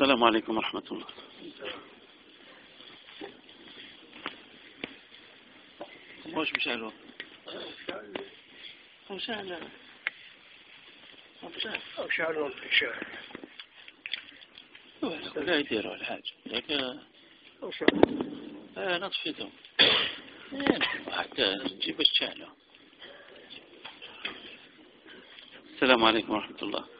السلام عليكم ورحمة الله. وش مشعل مشعل مشعل مشعل لا يديروا الحاج لكن آه نطفيتهم حتى نجيب الشعلة. السلام عليكم ورحمة الله.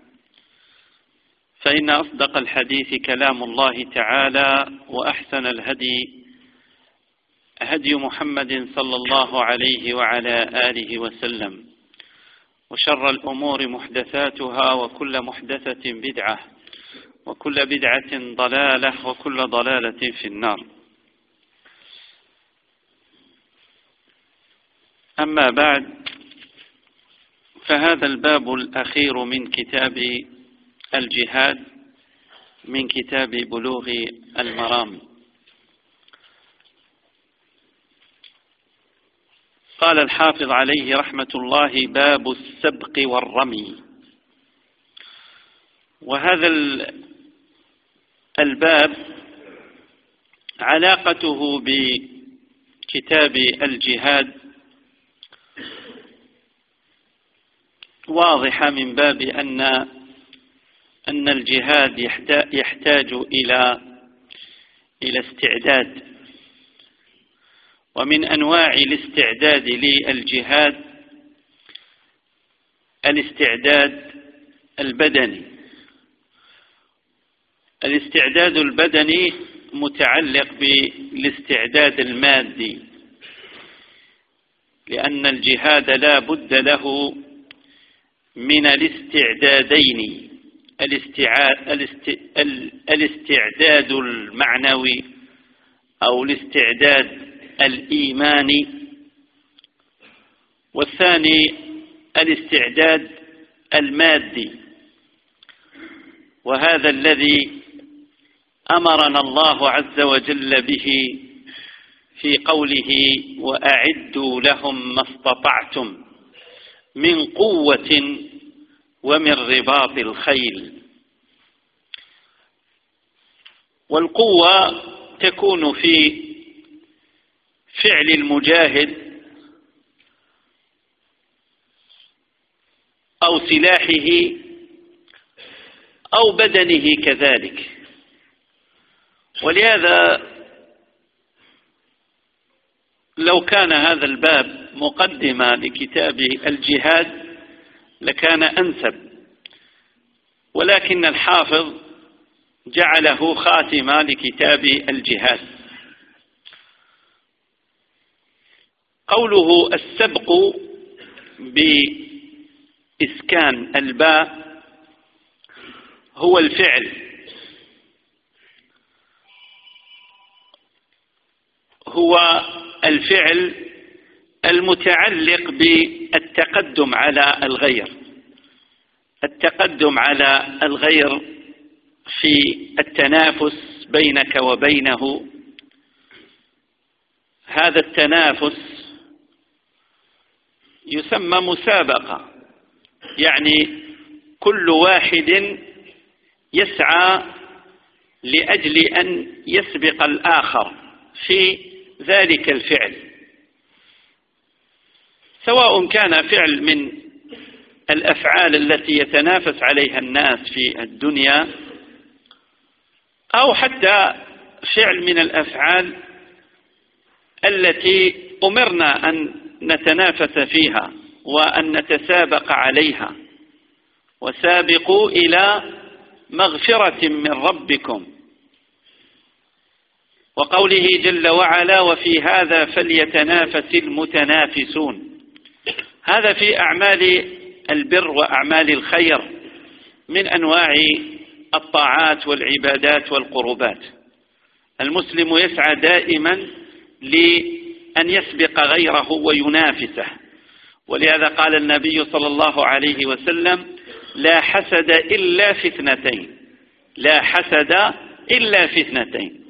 فإن أصدق الحديث كلام الله تعالى وأحسن الهدي هدي محمد صلى الله عليه وعلى آله وسلم وشر الأمور محدثاتها وكل محدثة بدعة وكل بدعة ضلالة وكل ضلالة في النار. أما بعد فهذا الباب الأخير من كتاب الجهاد من كتاب بلوغ المرام. قال الحافظ عليه رحمة الله باب السبق والرمي. وهذا الباب علاقته بكتاب الجهاد واضحة من باب أن أن الجهاد يحتاج إلى إلى استعداد. ومن أنواع الاستعداد للجهاد الاستعداد البدني. الاستعداد البدني متعلق بالاستعداد المادي لأن الجهاد لا بد له من الاستعدادين. الاستعداد المعنوي أو الاستعداد الإيماني. والثاني الاستعداد المادي. وهذا الذي أمرنا الله عز وجل به في قوله وأعدوا لهم ما استطعتم من قوة ومن رباط الخيل. والقوة تكون في فعل المجاهد أو سلاحه أو بدنه كذلك. ولهذا لو كان هذا الباب مقدمة لكتاب الجهاد لكان أنسب. ولكن الحافظ جعله خاتمة لكتاب الجهاد. قوله السبق بإسكان الباء هو الفعل. هو الفعل المتعلق بالتقدم على الغير. التقدم على الغير في التنافس بينك وبينه. هذا التنافس يسمى مسابقة. يعني كل واحد يسعى لأجل أن يسبق الآخر في ذلك الفعل. سواء كان فعل من الأفعال التي يتنافس عليها الناس في الدنيا أو حتى فعل من الأفعال التي أمرنا أن نتنافس فيها وأن نتسابق عليها. وسابقوا إلى مغفرة من ربكم. وقوله جل وعلا وفي هذا فليتنافس المتنافسون. هذا في أعمال البر وأعمال الخير من أنواع الطاعات والعبادات والقربات. المسلم يسعى دائما لأن يسبق غيره وينافسه. ولهذا قال النبي صلى الله عليه وسلم لا حسد إلا في اثنتين لا حسد إلا في اثنتين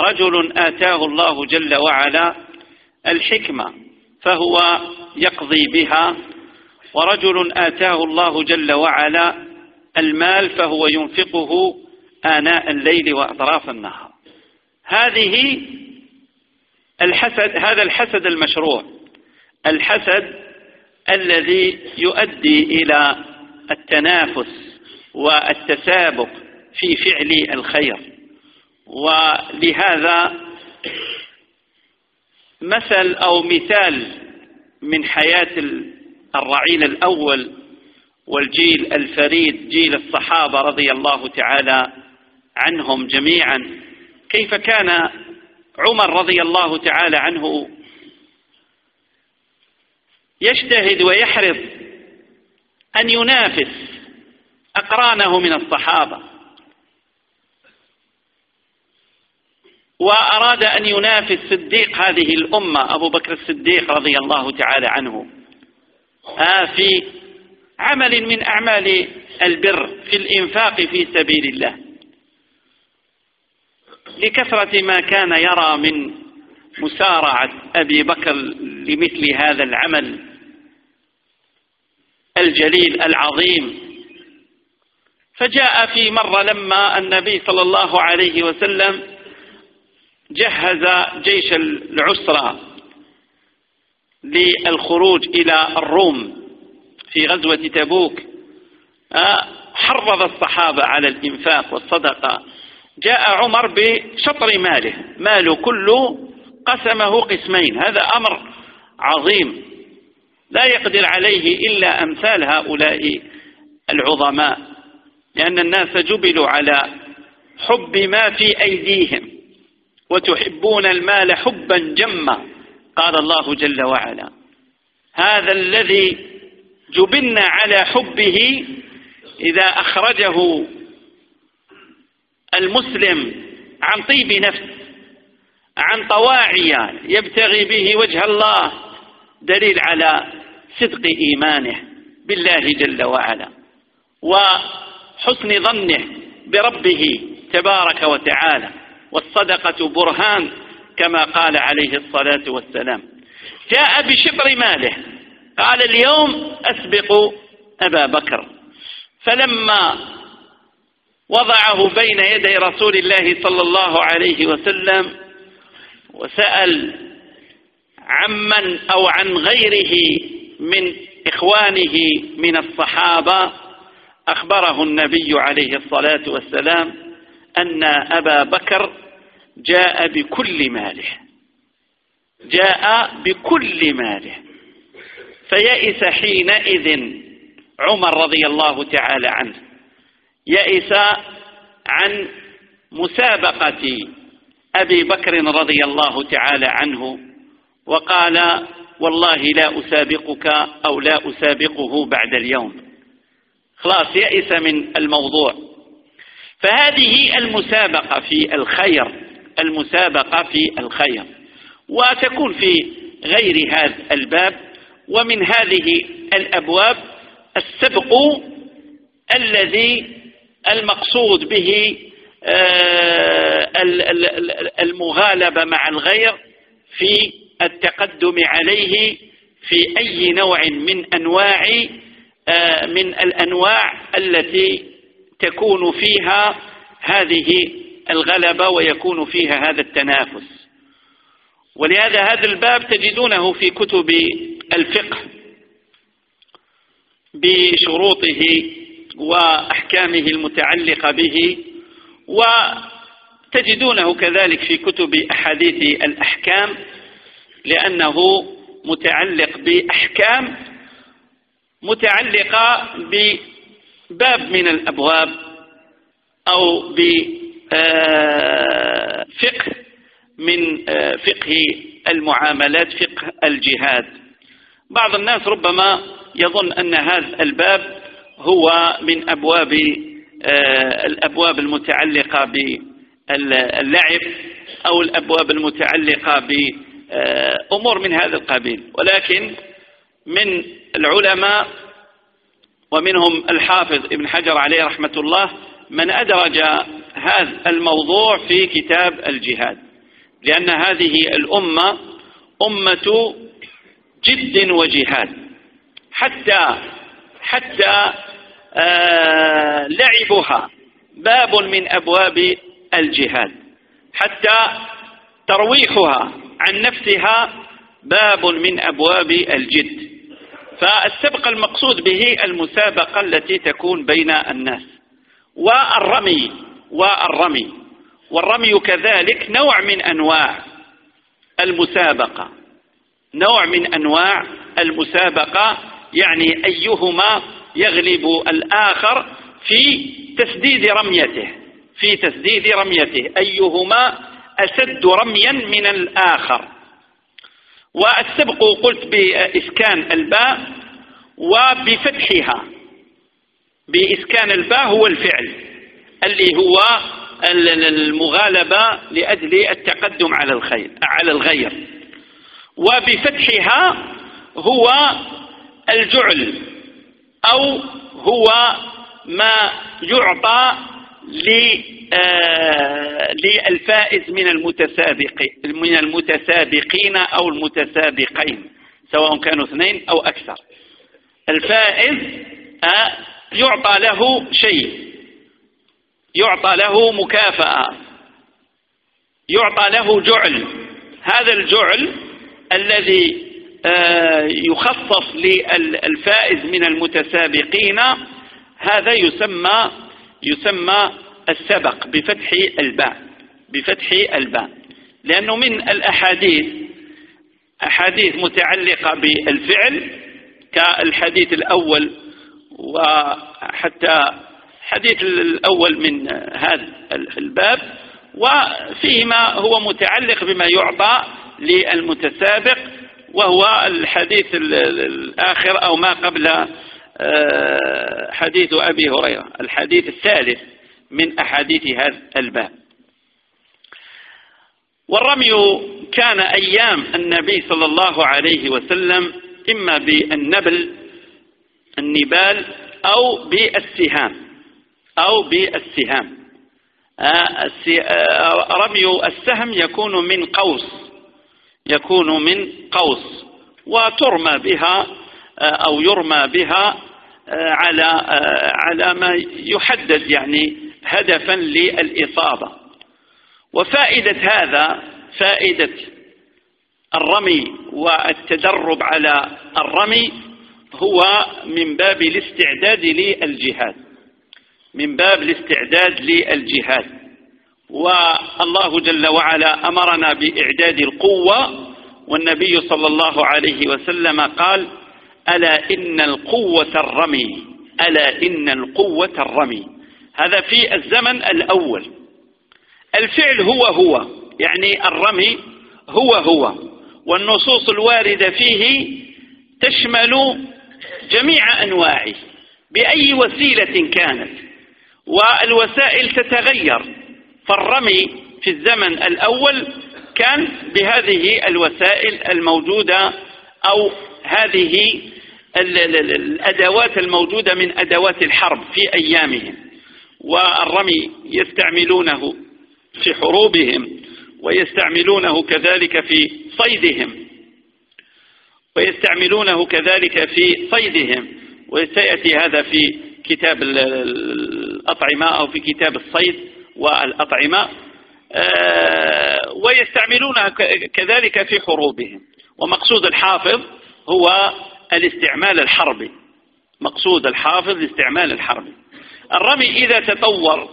رجل آتاه الله جل وعلا الحكمة فهو يقضي بها. ورجل آتاه الله جل وعلا المال فهو ينفقه آناء الليل وأطراف النهار. هذه الحسد هذا الحسد المشروع الحسد الذي يؤدي إلى التنافس والتسابق في فعل الخير. ولهذا مثل أو مثال من حياة الرعيل الأول والجيل الفريد جيل الصحابة رضي الله تعالى عنهم جميعا. كيف كان عمر رضي الله تعالى عنه يجتهد ويحرص أن ينافس أقرانه من الصحابة؟ وأراد أن ينافس صديق هذه الأمة أبو بكر الصديق رضي الله تعالى عنه. في عمل من أعمال البر في الإنفاق في سبيل الله. لكثرة ما كان يرى من مسارعة أبي بكر لمثل هذا العمل الجليل العظيم. فجاء في مرة لما النبي صلى الله عليه وسلم جهز جيش العسرة للخروج إلى الروم في غزوة تبوك. آه، حرض الصحابة على الإنفاق والصدقة. جاء عمر بشطر ماله. ماله كله قسمه قسمين. هذا أمر عظيم. لا يقدر عليه إلا أمثال هؤلاء العظماء لأن الناس جبلوا على حب ما في أيديهم. وتحبون المال حبا جما قال الله جل وعلا. هذا الذي جبلنا على حبه إذا أخرجه المسلم عن طيب نفس عن طواعية يبتغي به وجه الله دليل على صدق إيمانه بالله جل وعلا وحسن ظنه بربه تبارك وتعالى. والصدقة برهان كما قال عليه الصلاة والسلام. جاء بشطر ماله. قال اليوم أسبق أبا بكر. فلما وضعه بين يدي رسول الله صلى الله عليه وسلم وسأل عمن أو عن غيره من إخوانه من الصحابة أخبره النبي عليه الصلاة والسلام أن أبا بكر جاء بكل ماله. جاء بكل ماله. فيئس حينئذ عمر رضي الله تعالى عنه. يئس عن مسابقة أبي بكر رضي الله تعالى عنه وقال والله لا أسابقك أو لا أسابقه بعد اليوم. خلاص يئس من الموضوع. فهذه المسابقة في الخير المسابقة في الخير. وتكون في غير هذا الباب ومن هذه الأبواب السبق الذي المقصود به آه، المغالبة مع الغير في التقدم عليه في أي نوع من أنواع آه، من الأنواع التي تكون فيها هذه الغلبة ويكون فيها هذا التنافس. ولهذا هذا الباب تجدونه في كتب الفقه بشروطه وأحكامه المتعلقة به وتجدونه كذلك في كتب أحاديث الأحكام لأنه متعلق بأحكام متعلقة بباب من الأبواب أو بفقه من فقه المعاملات فقه الجهاد. بعض الناس ربما يظن أن هذا الباب هو من أبواب الأبواب المتعلقة باللعب أو الأبواب المتعلقة بأمور من هذا القبيل. ولكن من العلماء ومنهم الحافظ ابن حجر عليه رحمة الله من أدرج هذا الموضوع في كتاب الجهاد لأن هذه الأمة أمة جد وجهاد. حتى حتى آه لعبها باب من أبواب الجهاد. حتى ترويحها عن نفسها باب من أبواب الجد. فالسبق المقصود به المسابقة التي تكون بين الناس. والرمي والرمي. والرمي كذلك نوع من أنواع المسابقة. نوع من أنواع المسابقة يعني أيهما يغلب الآخر في تسديد رميته. في تسديد رميته. أيهما أسد رميا من الآخر. والسبق قلت بإسكان الباء وبفتحها. بإسكان الباء هو الفعل. اللي هو المغالبة لأجل التقدم على الخير على الغير. وبفتحها هو الجعل أو هو ما يعطى آه، للفائز من المتسابق من المتسابقين أو المتسابقين سواء كانوا اثنين أو أكثر. الفائز آه، يعطى له شيء. يعطى له مكافأة. يعطى له جعل. هذا الجعل الذي آه، يخصص للفائز من المتسابقين هذا يسمى يسمى السبق بفتح الباء بفتح الباء. لأنه من الأحاديث أحاديث متعلقة بالفعل كالحديث الأول وحتى الحديث الأول من هذا الباب وفيهما هو متعلق بما يعطى للمتسابق وهو الحديث الآخر أو ما قبل آه، حديث أبي هريرة الحديث الثالث من أحاديث هذا الباب. والرمي كان أيام النبي صلى الله عليه وسلم إما بالنبل النبال أو بالسهام. أو بالسهام. آه، آه، رمي السهم يكون من قوس يكون من قوس وترمى بها أو يرمى بها على على ما يحدد يعني هدفا للإصابة. وفائدة هذا فائدة الرمي والتدرب على الرمي هو من باب الاستعداد للجهاد. من باب الاستعداد للجهاد. والله جل وعلا أمرنا بإعداد القوة والنبي صلى الله عليه وسلم قال ألا إن القوة الرمي ألا إن القوة الرمي. هذا في الزمن الأول. الفعل هو هو يعني الرمي هو هو والنصوص الواردة فيه تشمل جميع أنواعه بأي وسيلة كانت. والوسائل تتغير. فالرمي في الزمن الأول كان بهذه الوسائل الموجودة أو هذه الأدوات الموجودة من أدوات الحرب في أيامهم. والرمي يستعملونه في حروبهم ويستعملونه كذلك في صيدهم. ويستعملونه كذلك في صيدهم. وسيأتي هذا في كتاب الأطعمة أو في كتاب الصيد والأطعمة آه، ويستعملونها كذلك في حروبهم. ومقصود الحافظ هو الاستعمال الحربي. مقصود الحافظ الاستعمال الحربي. الرمي إذا تطور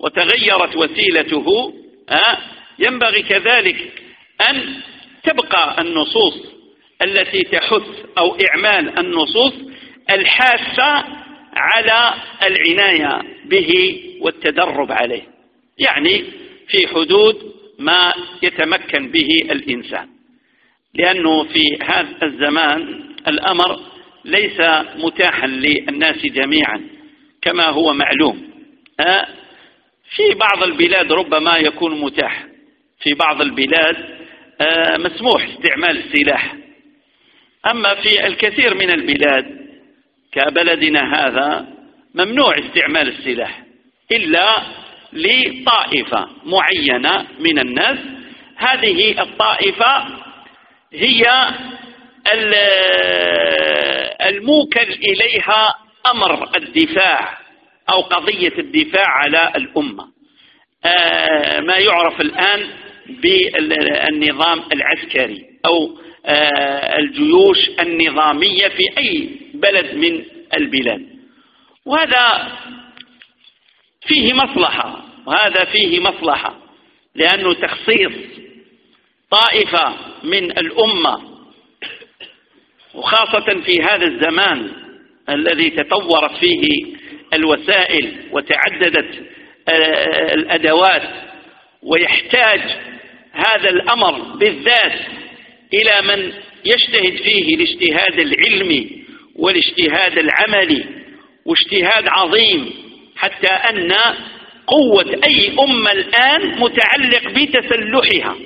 وتغيرت وسيلته آه، ينبغي كذلك أن تبقى النصوص التي تحث أو إعمال النصوص الحاسة على العناية به والتدرب عليه. يعني في حدود ما يتمكن به الإنسان. لأنه في هذا الزمان الأمر ليس متاحا للناس جميعا كما هو معلوم. آه، في بعض البلاد ربما يكون متاح. في بعض البلاد آه، مسموح استعمال السلاح. أما في الكثير من البلاد كبلدنا هذا ممنوع استعمال السلاح إلا لطائفة معينة من الناس. هذه الطائفة هي الموكل إليها أمر الدفاع أو قضية الدفاع على الأمة. آه، ما يعرف الآن بالنظام العسكري أو آه، الجيوش النظامية في أي بلد من البلاد. وهذا فيه مصلحة وهذا فيه مصلحة لأنه تخصيص طائفة من الأمة وخاصة في هذا الزمان الذي تطورت فيه الوسائل وتعددت آه، الأدوات ويحتاج هذا الأمر بالذات إلى من يجتهد فيه الاجتهاد العلمي. والاجتهاد العملي واجتهاد عظيم حتى أن قوة أي أمة الآن متعلق بتسلحها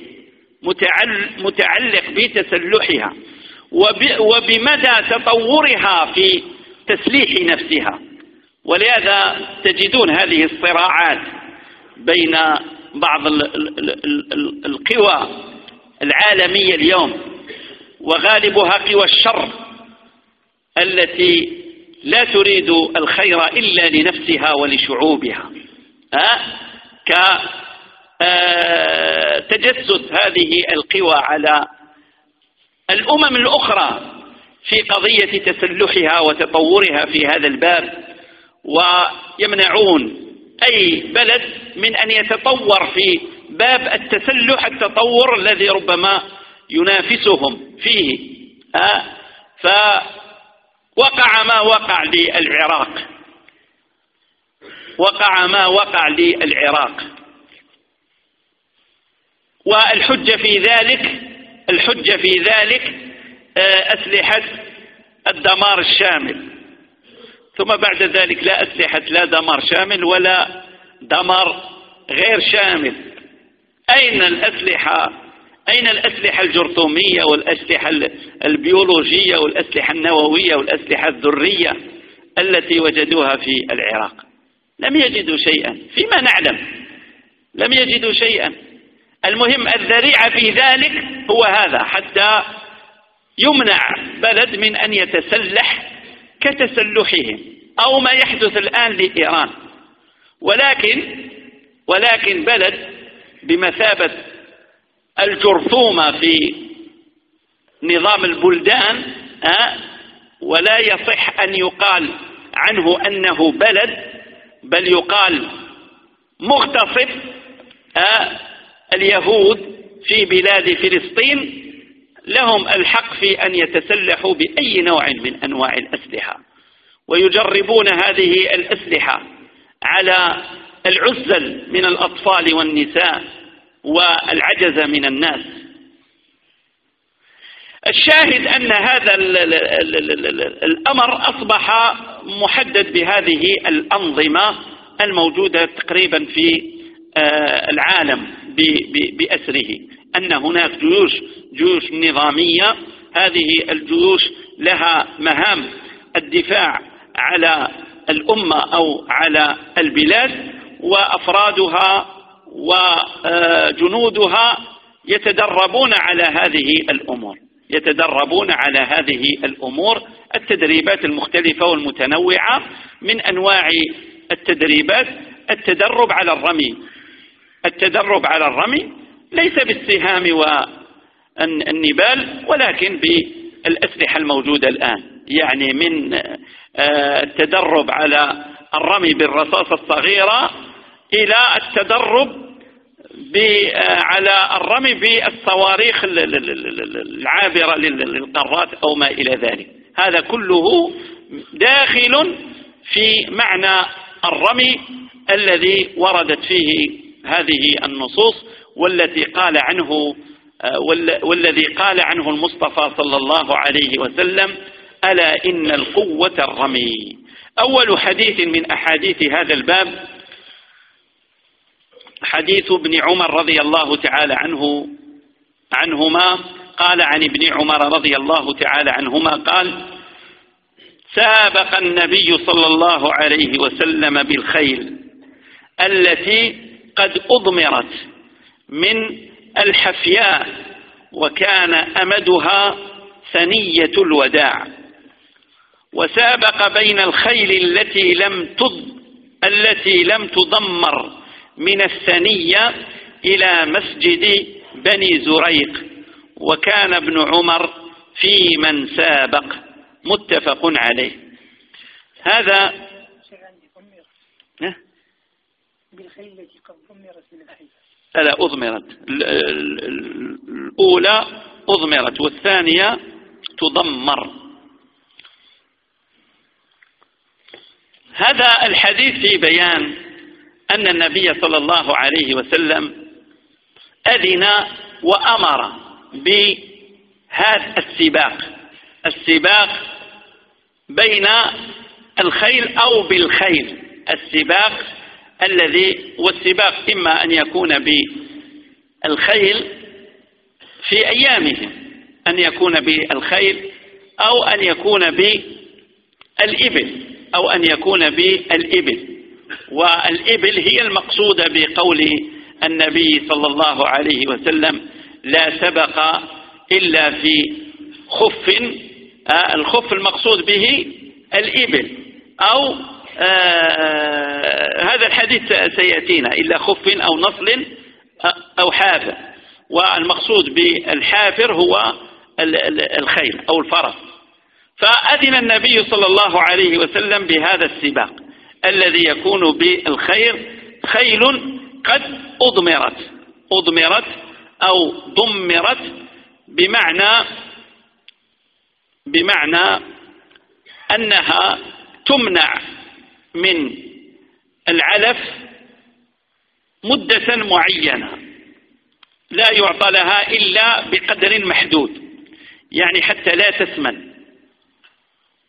متعلق بتسلحها وبمدى تطورها في تسليح نفسها. ولهذا تجدون هذه الصراعات بين بعض القوى العالمية اليوم وغالبها قوى الشر. التي لا تريد الخير إلا لنفسها ولشعوبها. كتجسس هذه القوى على الأمم الأخرى في قضية تسلحها وتطورها في هذا الباب ويمنعون أي بلد من أن يتطور في باب التسلح التطور الذي ربما ينافسهم فيه. فوقع ما وقع للعراق. وقع ما وقع للعراق. والحجة في ذلك الحجة في ذلك آه، أسلحة الدمار الشامل. ثم بعد ذلك لا أسلحة لا دمار شامل ولا دمار غير شامل. أين الأسلحة؟ أين الأسلحة الجرثومية والأسلحة البيولوجية والأسلحة النووية والأسلحة الذرية التي وجدوها في العراق؟ لم يجدوا شيئا. فيما نعلم؟ لم يجدوا شيئا. المهم الذريعة في ذلك هو هذا. حتى يمنع بلد من أن يتسلح كتسلحهم أو ما يحدث الآن لإيران. ولكن ولكن بلد بمثابة الجرثومة في نظام البلدان ولا يصح أن يقال عنه أنه بلد بل يقال مغتصب اليهود في بلاد فلسطين لهم الحق في أن يتسلحوا بأي نوع من أنواع الأسلحة. ويجربون هذه الأسلحة على العزل من الأطفال والنساء. والعجز من الناس. الشاهد أن هذا الأمر أصبح محدد بهذه الأنظمة الموجودة تقريبا في آه، العالم بأسره. أن هناك جيوش جيوش نظامية. هذه الجيوش لها مهام الدفاع على الأمة أو على البلاد وأفرادها وجنودها يتدربون على هذه الأمور يتدربون على هذه الأمور التدريبات المختلفة والمتنوعة من أنواع التدريبات التدرب على الرمي. التدرب على الرمي ليس بالسهام والنبال ولكن بالأسلحة الموجودة الآن. يعني من آه، التدرب على الرمي بالرصاصة الصغيرة إلى التدرب على الرمي بالصواريخ العابرة للقارات أو ما إلى ذلك. هذا كله داخل في معنى الرمي الذي وردت فيه هذه النصوص والتي قال عنه والذي قال عنه المصطفى صلى الله عليه وسلم ألا إن القوة الرمي. أول حديث من أحاديث هذا الباب حديث ابن عمر رضي الله تعالى عنه عنهما قال عن ابن عمر رضي الله تعالى عنهما قال سابق النبي صلى الله عليه وسلم بالخيل التي قد أضمرت من الحفياء وكان أمدها ثنية الوداع. وسابق بين الخيل التي لم تض التي لم تضمر من الثنية إلى مسجد بني زريق وكان ابن عمر في من سابق. متفق عليه. هذا بالخيل قد من لا أضمرت. الأولى أضمرت والثانية تضمر. هذا الحديث في بيان أن النبي صلى الله عليه وسلم أذن وأمر بهذا السباق. السباق بين الخيل أو بالخيل. السباق الذي والسباق إما أن يكون بالخيل في أيامهم أن يكون بالخيل أو أن يكون بالإبل أو أن يكون بالإبل. والإبل هي المقصودة بقول النبي صلى الله عليه وسلم لا سبق إلا في خف آه، الخف المقصود به الإبل. أو آه هذا الحديث سيأتينا إلا خف أو نصل آه، أو حافر. والمقصود بالحافر هو الخيل أو الفرس. فأذن النبي صلى الله عليه وسلم بهذا السباق. الذي يكون بالخير خيل قد أضمرت أضمرت أو ضمرت بمعنى بمعنى أنها تمنع من العلف مدة معينة لا يعطى لها إلا بقدر محدود يعني حتى لا تسمن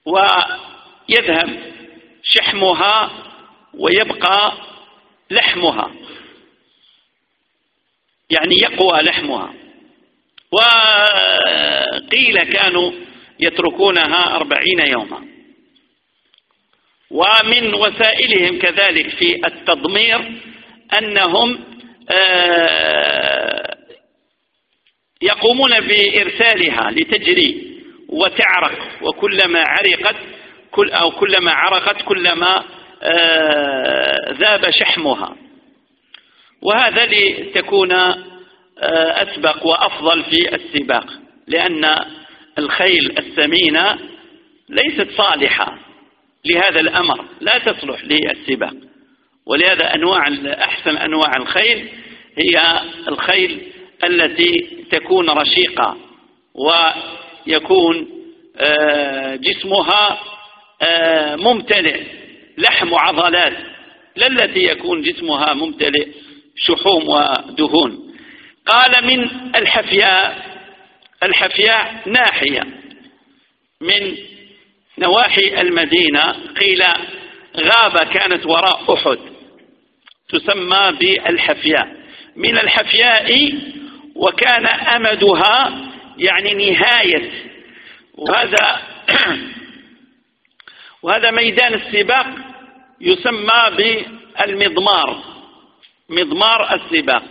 ويذهب شحمها ويبقى لحمها. يعني يقوى لحمها. وقيل كانوا يتركونها أربعين يوما. ومن وسائلهم كذلك في التضمير أنهم آه، يقومون بإرسالها لتجري وتعرق وكلما عرقت كل أو كلما عرقت كلما آه، ذاب شحمها. وهذا لتكون آه، أسبق وأفضل في السباق لأن الخيل السمينة ليست صالحة لهذا الأمر لا تصلح للسباق. ولهذا أنواع أحسن أنواع الخيل هي الخيل التي تكون رشيقة ويكون آه، جسمها ممتلئ. لحم وعضلات. لا التي يكون جسمها ممتلئ شحوم ودهون. قال من الحفياء الحفياء ناحية. من نواحي المدينة قيل غابة كانت وراء أحد. تسمى بالحفياء. من الحفياء وكان أمدها يعني نهاية. وهذا وهذا ميدان السباق يسمى بالمضمار مضمار السباق.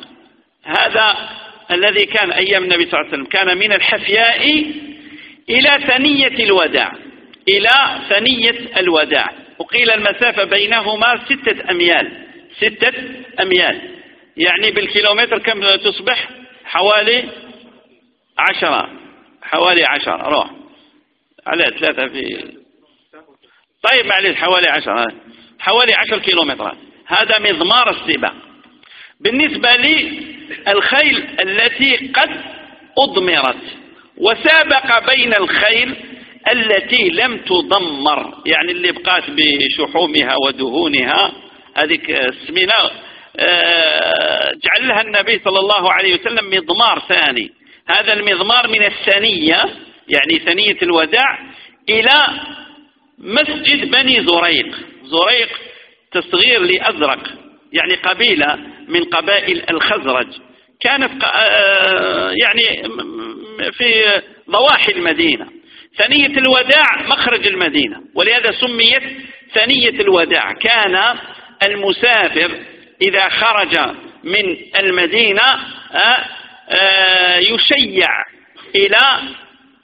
هذا الذي كان أيام النبي صلى الله عليه وسلم كان من الحفياء إلى ثنية الوداع إلى ثنية الوداع. وقيل المسافة بينهما ستة أميال ستة أميال. يعني بالكيلومتر كم تصبح؟ حوالي عشرة حوالي عشرة. روح. على ثلاثة في طيب معلش حوالي عشرة حوالي عشر كيلومترات هذا مضمار السباق. بالنسبة للخيل التي قد أضمرت وسابق بين الخيل التي لم تضمر يعني اللي بقات بشحومها ودهونها هذيك السمينة آه، جعل لها النبي صلى الله عليه وسلم مضمار ثاني. هذا المضمار من الثنية يعني ثنية الوداع إلى مسجد بني زريق. زريق تصغير لأزرق يعني قبيلة من قبائل الخزرج. كانت آه، يعني في ضواحي المدينة. ثنية الوداع مخرج المدينة ولهذا سميت ثنية الوداع. كان المسافر إذا خرج من المدينة آه، آه، يشيع إلى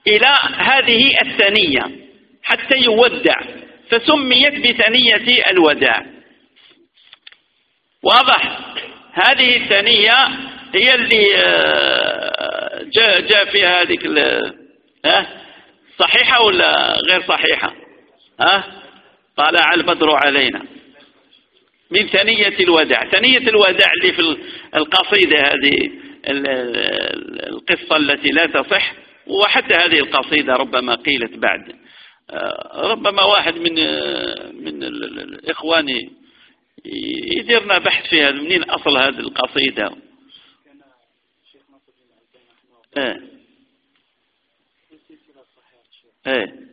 إلى هذه الثنية. حتى يودع. فسميت بثنية الوداع. واضح؟ هذه الثنية هي اللي آه، جاء جاء فيها هذيك ها صحيحة ولا غير صحيحة؟ ها طلع البدر علينا. من ثنية الوداع. ثنية الوداع اللي في القصيدة هذه القصة التي لا تصح وحتى هذه القصيدة ربما قيلت بعد. آه، ربما واحد من من الإخوان يديرنا بحث فيها منين أصل هذه القصيدة؟ إيه إيه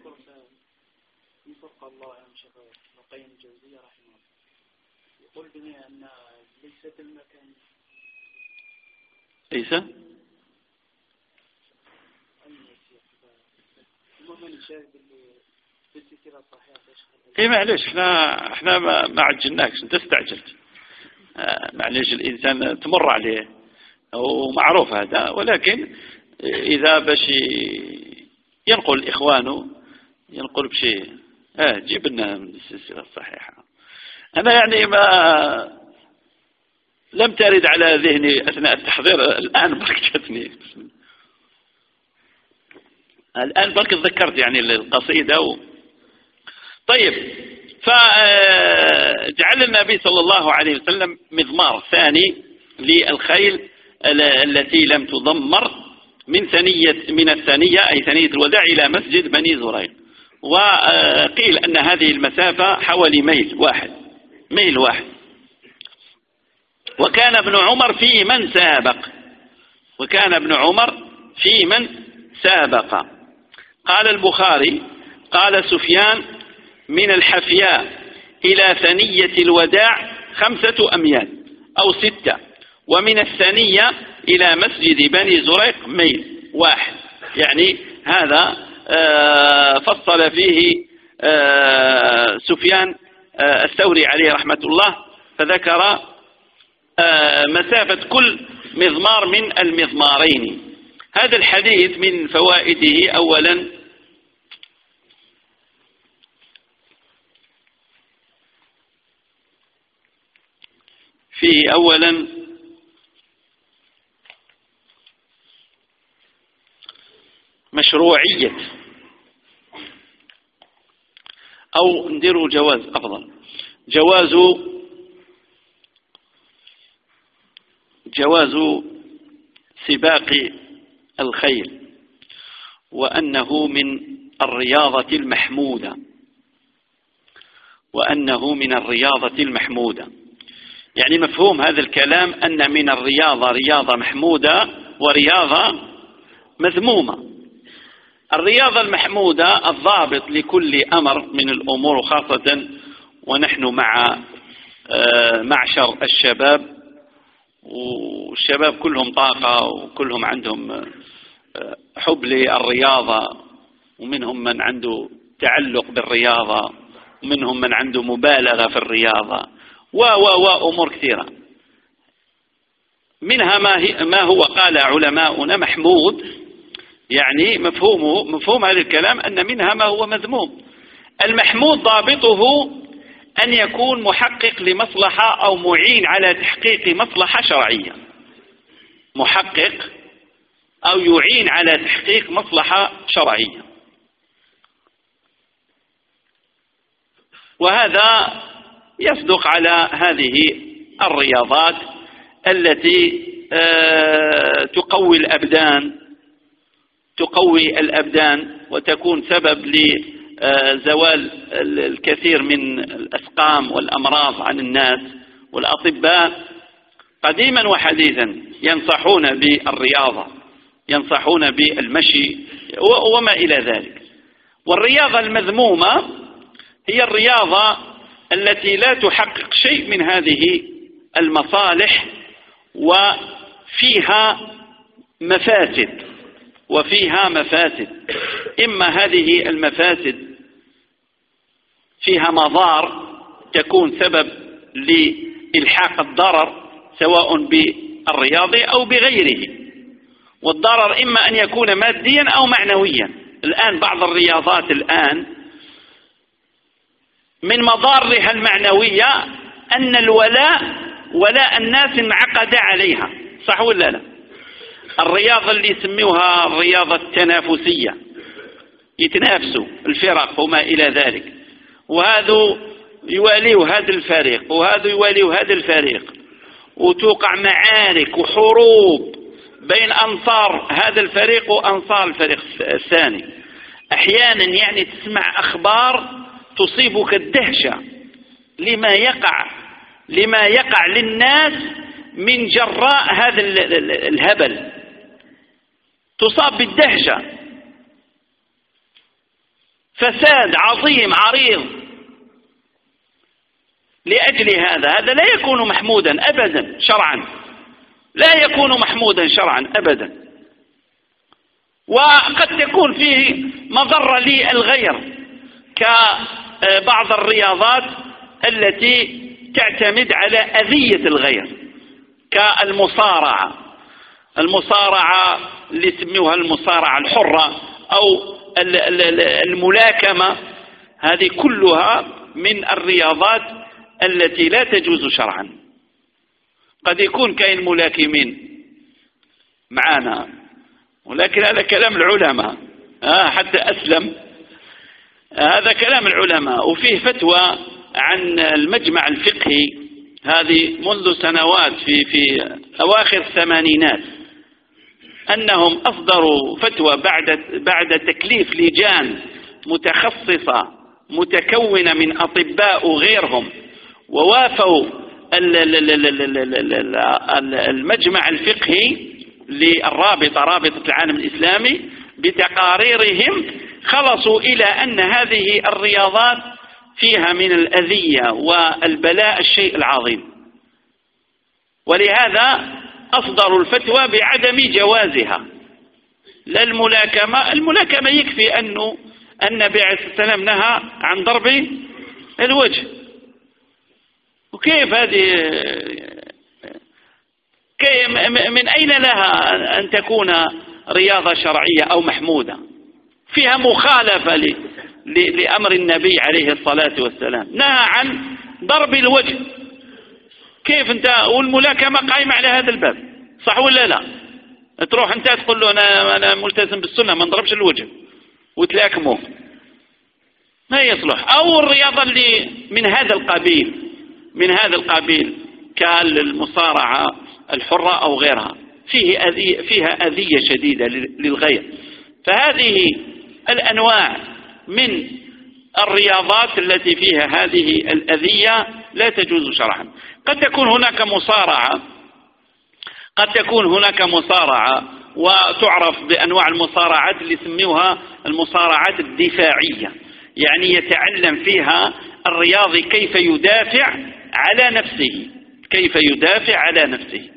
يقول بني أن ليست المكان ليس اي معلش إحنا إحنا ما عجلناكش أنت استعجلت. آه، معلش الإنسان تمر عليه. ومعروف هذا ولكن إذا باش ينقل إخوانه ينقل بشيء آه جيب لنا من السلسلة الصحيحة. أنا يعني ما لم ترد على ذهني أثناء التحضير. الآن بركتني. الآن برك تذكرت يعني القصيدة و... طيب فجعل النبي صلى الله عليه وسلم مضمار ثاني للخيل التي لم تضمر من ثنية من الثانية أي ثنية الوداع إلى مسجد بني زريق وقيل أن هذه المسافة حوالي ميل واحد. ميل واحد. وكان ابن عمر في من سابق. وكان ابن عمر في من سابق. قال البخاري قال سفيان من الحفياء إلى ثنية الوداع خمسة أميال أو ستة ومن الثنية إلى مسجد بني زريق ميل واحد. يعني هذا آه، فصل فيه آه، سفيان آه، الثوري عليه رحمة الله فذكر مسافة كل مضمار من المضمارين. هذا الحديث من فوائده أولا فيه أولا مشروعية أو نديروا جواز أفضل. جواز جواز سباق الخيل وأنه من الرياضة المحمودة. وأنه من الرياضة المحمودة. يعني مفهوم هذا الكلام أن من الرياضة رياضة محمودة ورياضة مذمومة. الرياضة المحمودة الضابط لكل أمر من الأمور خاصة ونحن مع آه، معشر الشباب والشباب كلهم طاقة وكلهم عندهم آه، حب للرياضة ومنهم من عنده تعلق بالرياضة ومنهم من عنده مبالغة في الرياضة. و و و أمور كثيرة. منها ما, ما هو قال علماؤنا محمود يعني مفهومه مفهوم هذا الكلام أن منها ما هو مذموم. المحمود ضابطه أن يكون محقق لمصلحة أو معين على تحقيق مصلحة شرعية. محقق أو يعين على تحقيق مصلحة شرعية. وهذا يصدق على هذه الرياضات التي آه، تقوي الأبدان تقوي الأبدان وتكون سبب لزوال الكثير من الأسقام والأمراض عن الناس والأطباء قديما وحديثا ينصحون بالرياضة ينصحون بالمشي وما إلى ذلك. والرياضة المذمومة هي الرياضة التي لا تحقق شيء من هذه المصالح وفيها مفاسد وفيها مفاسد. إما هذه المفاسد فيها مضار تكون سبب لإلحاق الضرر سواء بالرياضي أو بغيره. والضرر إما أن يكون ماديا أو معنويا. الآن بعض الرياضات الآن من مضارها المعنوية أن الولاء ولاء الناس انعقد عليها. صح ولا لا؟ الرياضة اللي يسموها الرياضة التنافسية. يتنافسوا الفرق وما إلى ذلك. وهذا يواليه هذا الفريق وهذا يواليه هذا الفريق. وتوقع معارك وحروب بين أنصار هذا الفريق وأنصار الفريق الثاني. أحيانا يعني تسمع أخبار تصيبك الدهشة. لما يقع لما يقع للناس من جراء هذا الهبل. تصاب بالدهشة. فساد عظيم عريض. لأجل هذا هذا لا يكون محمودا أبدا شرعا. لا يكون محمودا شرعا أبدا. وقد تكون فيه مضرة للغير. كبعض الرياضات التي تعتمد على أذية الغير كالمصارعة. المصارعة اللي يسموها المصارعة الحرة أو الملاكمة هذه كلها من الرياضات التي لا تجوز شرعا. قد يكون كاين ملاكمين معانا ولكن هذا كلام العلماء آه حتى أسلم. هذا كلام العلماء وفيه فتوى عن المجمع الفقهي هذه منذ سنوات في في أواخر الثمانينات أنهم أصدروا فتوى بعد بعد تكليف لجان متخصصة متكونة من أطباء وغيرهم ووافوا المجمع الفقهي للرابطة رابطة العالم الإسلامي بتقاريرهم خلصوا إلى أن هذه الرياضات فيها من الأذية والبلاء الشيء العظيم. ولهذا أصدروا الفتوى بعدم جوازها. لا الملاكمة الملاكمة يكفي أنه النبي عليه السلام نهى عن ضرب الوجه. وكيف هذه من أين لها أن تكون رياضة شرعية أو محمودة؟ فيها مخالفة لأمر النبي عليه الصلاة والسلام. نهى عن ضرب الوجه. كيف انت والملاكمة قائمة على هذا الباب؟ صح ولا لا؟ تروح انت تقول له أنا, أنا ملتزم بالسنة ما نضربش الوجه. وتلاكمه ما يصلح. أو الرياضة اللي من هذا القبيل من هذا القبيل كالمصارعة الحرة أو غيرها. فيه أذية فيها أذية شديدة للغير فهذه الأنواع من الرياضات التي فيها هذه الأذية لا تجوز شرعا قد تكون هناك مصارعة قد تكون هناك مصارعة وتعرف بأنواع المصارعات اللي يسموها المصارعات الدفاعية. يعني يتعلم فيها الرياضي كيف يدافع على نفسه كيف يدافع على نفسه.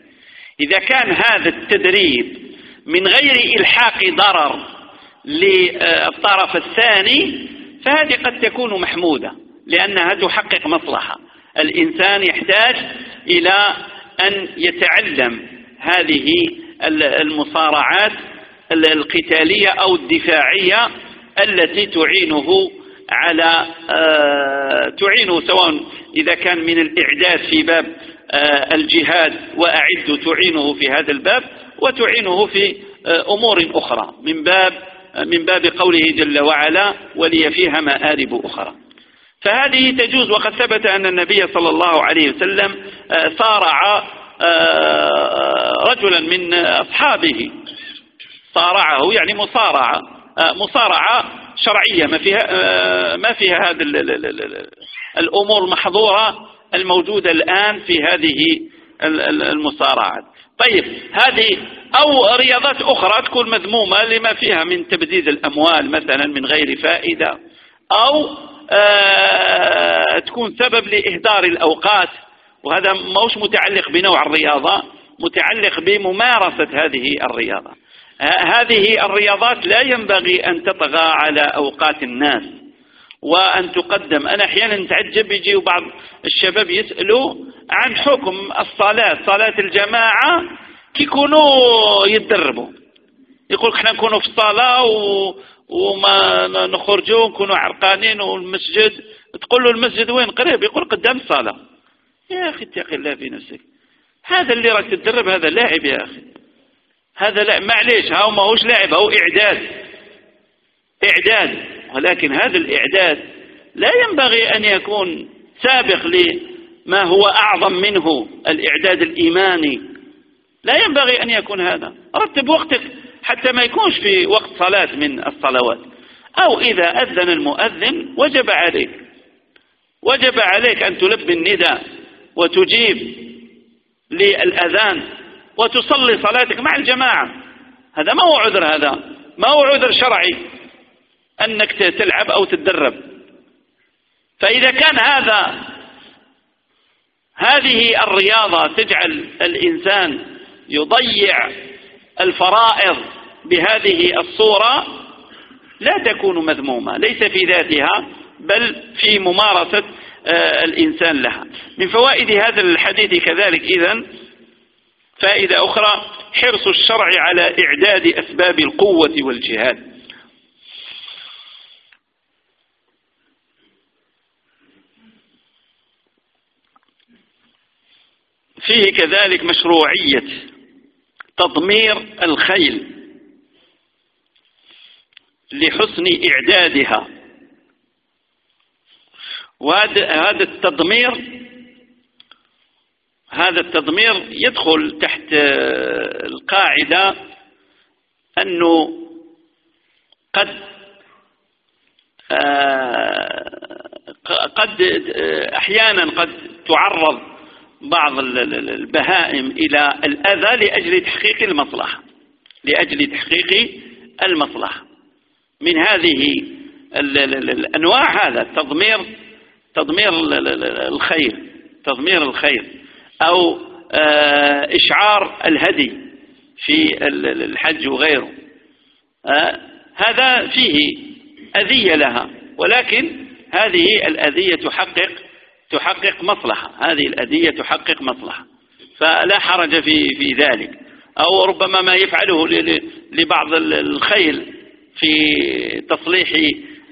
إذا كان هذا التدريب من غير إلحاق ضرر للطرف الثاني فهذه قد تكون محمودة لأنها تحقق مصلحة. الإنسان يحتاج إلى أن يتعلم هذه المصارعات القتالية أو الدفاعية التي تعينه على آه، تعينه سواء إذا كان من الإعداد في باب آه، الجهاد وأعد تعينه في هذا الباب وتعينه في آه، أمور أخرى. من باب من باب قوله جل وعلا ولي فيها مآرب أخرى. فهذه تجوز وقد ثبت أن النبي صلى الله عليه وسلم صارع رجلا من أصحابه. صارعه يعني مصارعة مصارعة شرعية. ما فيها ما فيها هذه الأمور المحظورة الموجودة الآن في هذه المصارعات طيب هذه أو رياضات أخرى تكون مذمومة لما فيها من تبديد الأموال مثلا من غير فائدة أو آه تكون سبب لإهدار الأوقات وهذا موش متعلق بنوع الرياضة متعلق بممارسة هذه الرياضة. هذه الرياضات لا ينبغي أن تطغى على أوقات الناس. وأن تقدم. أنا أحيانا تعجب يجي بعض الشباب يسألوا عن حكم الصلاة صلاة الجماعة كيكونوا يتدربوا. يقول إحنا نكونوا في الصلاة و... وما نخرجوا نكونوا عرقانين والمسجد. تقول له المسجد وين؟ قريب. يقول قدام الصلاة. يا أخي اتقي الله في نفسك. هذا اللي راك تتدرب هذا لاعب يا أخي. هذا لا معليش هاو ما هوش لاعب هو إعداد. إعداد. ولكن هذا الإعداد لا ينبغي أن يكون سابق لما هو أعظم منه الإعداد الإيماني. لا ينبغي أن يكون هذا. رتب وقتك حتى ما يكونش في وقت صلاة من الصلوات. أو إذا أذن المؤذن وجب عليك. وجب عليك أن تلبي النداء وتجيب للأذان وتصلي صلاتك مع الجماعة. هذا ما هو عذر هذا. ما هو عذر شرعي. أنك تلعب أو تتدرب. فإذا كان هذا هذه الرياضة تجعل الإنسان يضيع الفرائض بهذه الصورة لا تكون مذمومة ليس في ذاتها بل في ممارسة آه، الإنسان لها. من فوائد هذا الحديث كذلك إذن فائدة أخرى حرص الشرع على إعداد أسباب القوة والجهاد. فيه كذلك مشروعية تضمير الخيل لحسن إعدادها. وهذا التضمير هذا التضمير يدخل تحت القاعدة أنه قد قد أحيانا قد تعرض بعض البهائم إلى الأذى لأجل تحقيق المصلحة. لأجل تحقيق المصلحة. من هذه الأنواع هذا تضمير تضمير الخير تضمير الخير. أو آه، إشعار الهدي في الحج وغيره. آه، هذا فيه أذية لها ولكن هذه الأذية تحقق تحقق مصلحة. هذه الأذية تحقق مصلحة. فلا حرج في في ذلك. أو ربما ما يفعله لبعض الخيل في تصليح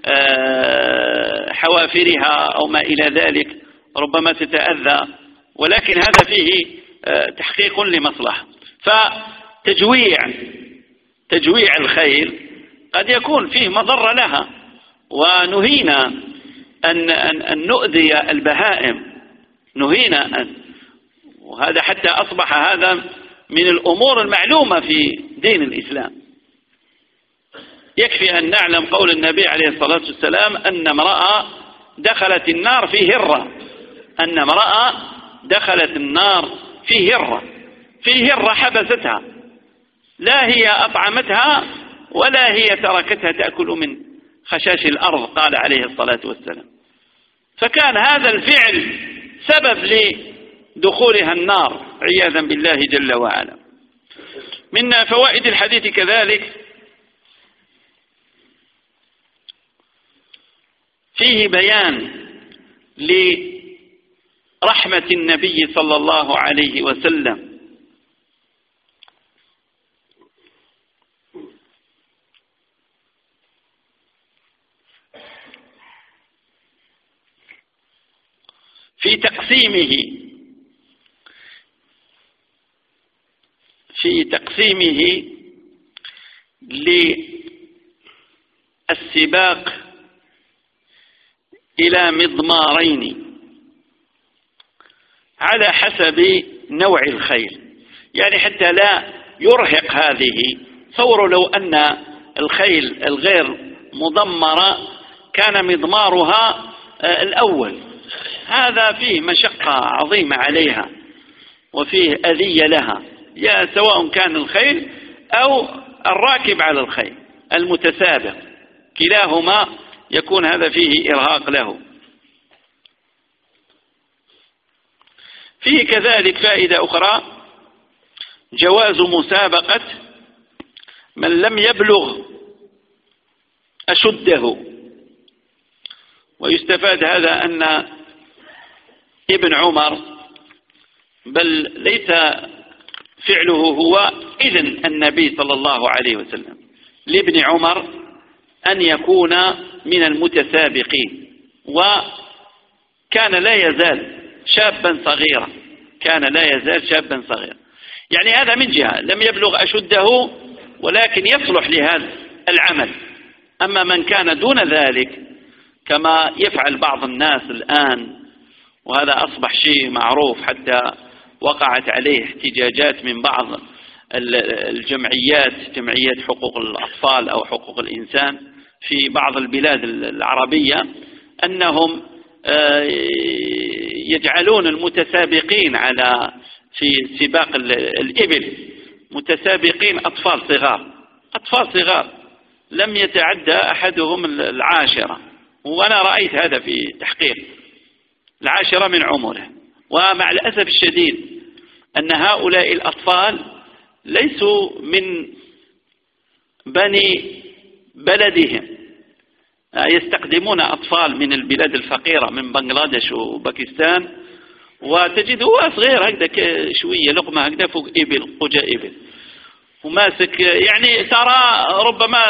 آه، حوافرها أو ما إلى ذلك ربما تتأذى. ولكن هذا فيه آه، تحقيق لمصلحة. فتجويع تجويع الخيل قد يكون فيه مضرة لها. ونهينا أن, أن, أن نؤذي البهائم. نهينا أن وهذا حتى أصبح هذا من الأمور المعلومة في دين الإسلام. يكفي أن نعلم قول النبي عليه الصلاة والسلام أن امرأة دخلت النار في هرة. أن امرأة دخلت النار في هرة. في هرة حبستها. لا هي أطعمتها ولا هي تركتها تأكل من خشاش الأرض قال عليه الصلاة والسلام. فكان هذا الفعل سبب لدخولها النار عياذا بالله جل وعلا. من فوائد الحديث كذلك فيه بيان لرحمة، رحمة النبي صلى الله عليه وسلم. في تقسيمه. في تقسيمه للسباق إلى مضمارين على حسب نوع الخيل. يعني حتى لا يرهق هذه. تصوروا لو أن الخيل الغير مضمرة كان مضمارها آه، الأول. هذا فيه مشقة عظيمة عليها وفيه أذية لها يا سواء كان الخيل أو الراكب على الخيل المتسابق كلاهما يكون هذا فيه إرهاق له. فيه كذلك فائدة أخرى جواز مسابقة من لم يبلغ أشده. ويستفاد هذا أن ابن عمر بل ليس فعله هو إذن النبي صلى الله عليه وسلم. لابن عمر أن يكون من المتسابقين وكان لا يزال شابا صغيرا كان لا يزال شابا صغيرا. يعني هذا من جهة لم يبلغ أشده ولكن يصلح لهذا العمل. أما من كان دون ذلك كما يفعل بعض الناس الآن وهذا أصبح شيء معروف حتى وقعت عليه احتجاجات من بعض الجمعيات جمعيات حقوق الأطفال أو حقوق الإنسان في بعض البلاد العربية أنهم آه، يجعلون المتسابقين على في سباق الإبل متسابقين أطفال صغار أطفال صغار لم يتعدى أحدهم العاشرة. وأنا رأيت هذا في تحقيق. العاشرة من عمره. ومع الأسف الشديد أن هؤلاء الأطفال ليسوا من بني بلدهم. يستخدمون أطفال من البلاد الفقيرة من بنغلاديش وباكستان. وتجد هو صغير هكذا شوية لقمة هكذا فوق إبل قجا إبل. وماسك يعني ترى ربما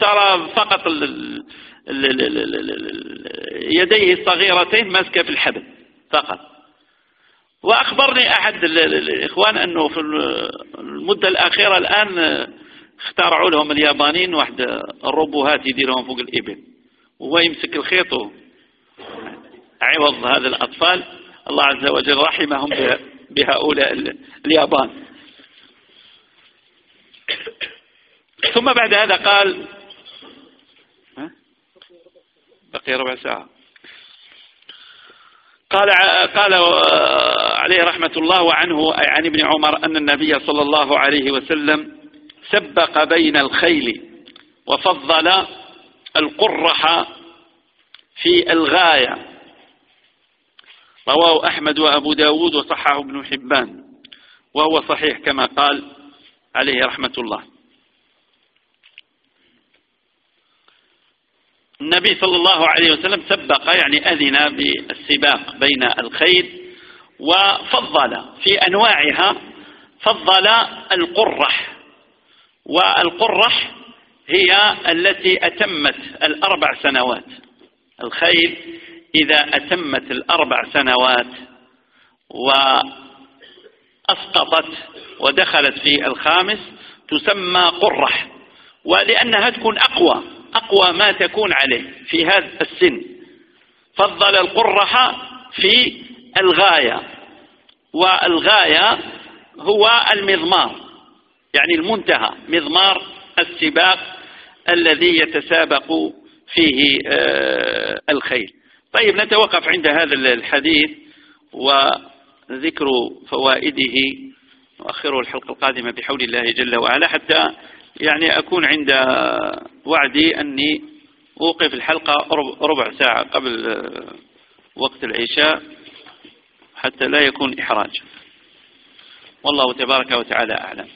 ترى فقط يديه الصغيرتين ماسكة في الحبل فقط. وأخبرني أحد الإخوان أنه في المدة الأخيرة الآن اخترعوا لهم اليابانيين واحد الروبوهات يديرهم فوق الإبل. وهو يمسك الخيط عوض هذا الأطفال. الله عز وجل رحمهم بهؤلاء اليابان. ثم بعد هذا قال بقي ربع ساعة. قال قال عليه رحمة الله وعنه أي عن ابن عمر أن النبي صلى الله عليه وسلم سبق بين الخيل وفضل القرح في الغاية. رواه أحمد وأبو داود وصححه ابن حبان وهو صحيح كما قال عليه رحمة الله. النبي صلى الله عليه وسلم سبق يعني أذن بالسباق بين الخيل وفضل في أنواعها فضل القرح. والقرح هي التي أتمت الأربع سنوات. الخيل إذا أتمت الأربع سنوات وأسقطت ودخلت في الخامس تسمى قرح ولأنها تكون أقوى. أقوى ما تكون عليه في هذا السن. فضل القرح في الغاية والغاية هو المضمار يعني المنتهى مضمار السباق الذي يتسابق فيه آه، الخيل. طيب نتوقف عند هذا الحديث وذكر فوائده نؤخره الحلقة القادمة بحول الله جل وعلا حتى يعني أكون عند وعدي أني أوقف الحلقة ربع ساعة قبل وقت العشاء حتى لا يكون إحراج. والله تبارك وتعالى أعلم.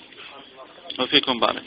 وفيكم بارك.